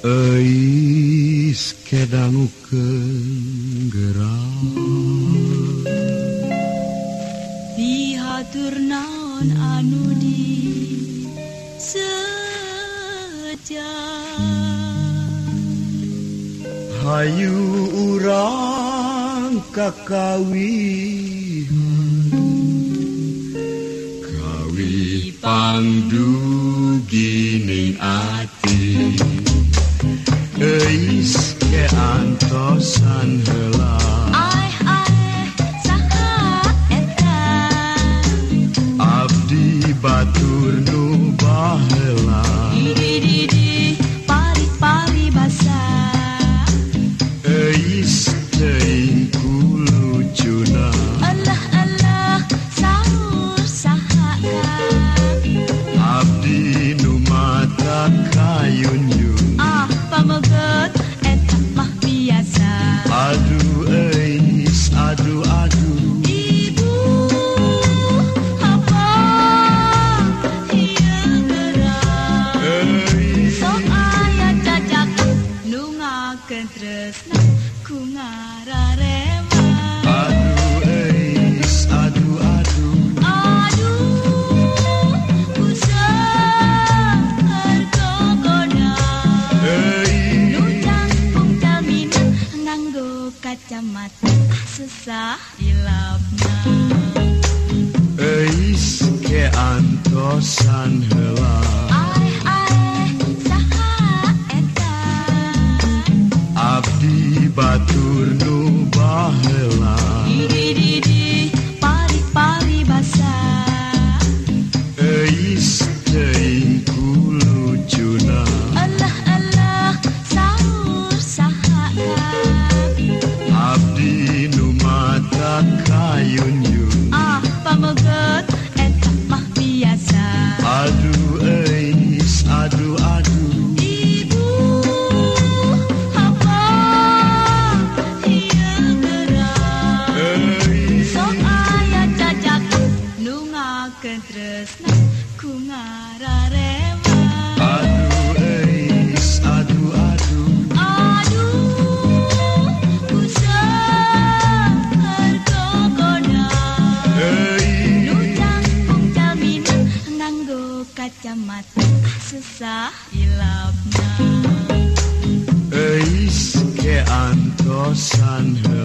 Eis kedang kenggeram Dihatur naon anu di sejak Hayu urang kakawi Kawi pangdu gining ati. Eis ke antosan heula Ai ai saha eta. Abdi batur nu baheula ngakeun tresna ku ngararema aduh eis aduh aduh Aduh usah hargogoda Eis Nu cangkung jaminan nganggo kacamata susah ilapna batur nu baheula di di di pari pari basa Eis susah ilapna Eis ke antosan heula